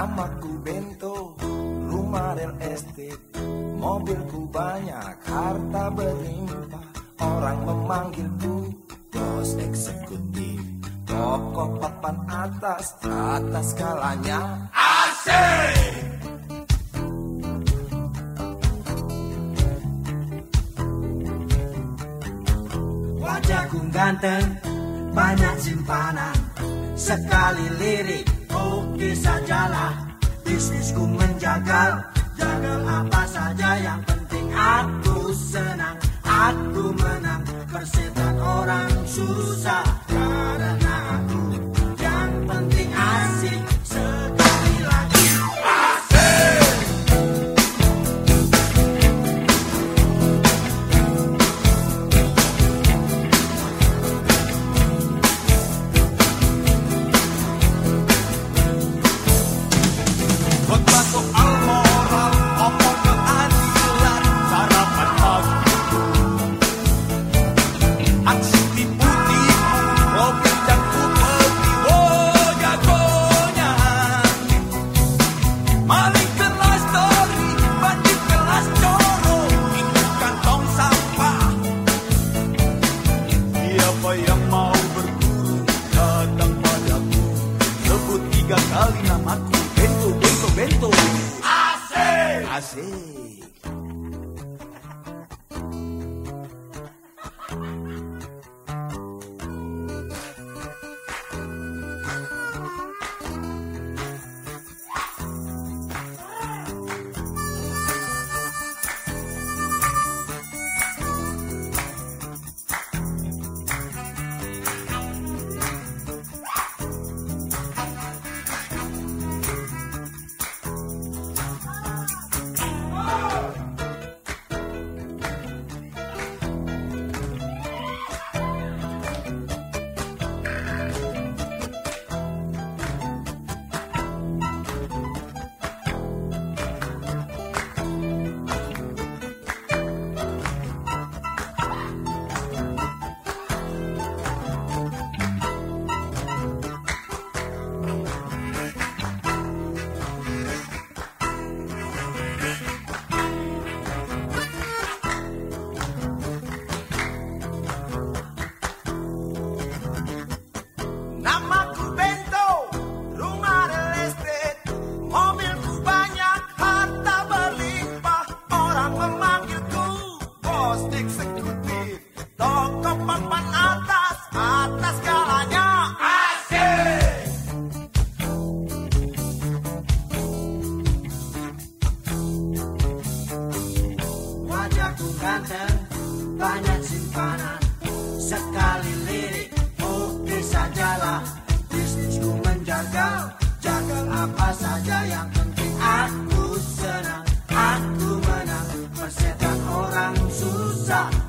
Namaku Bento, rumah real estate. Mobilku banyak, harta berlimpah. Orang memanggilku bos eksekutif. Toko papan atas, atas skalanya. Asik! Wajahku ganteng, banyak simpanan. Sekali lirik, oke sajalah Bisnisku menjagal, jagal apa saja Yang penting aku senang, aku menang Persetan orang susah, bento, bento, bento. Asik! Asik! Stop.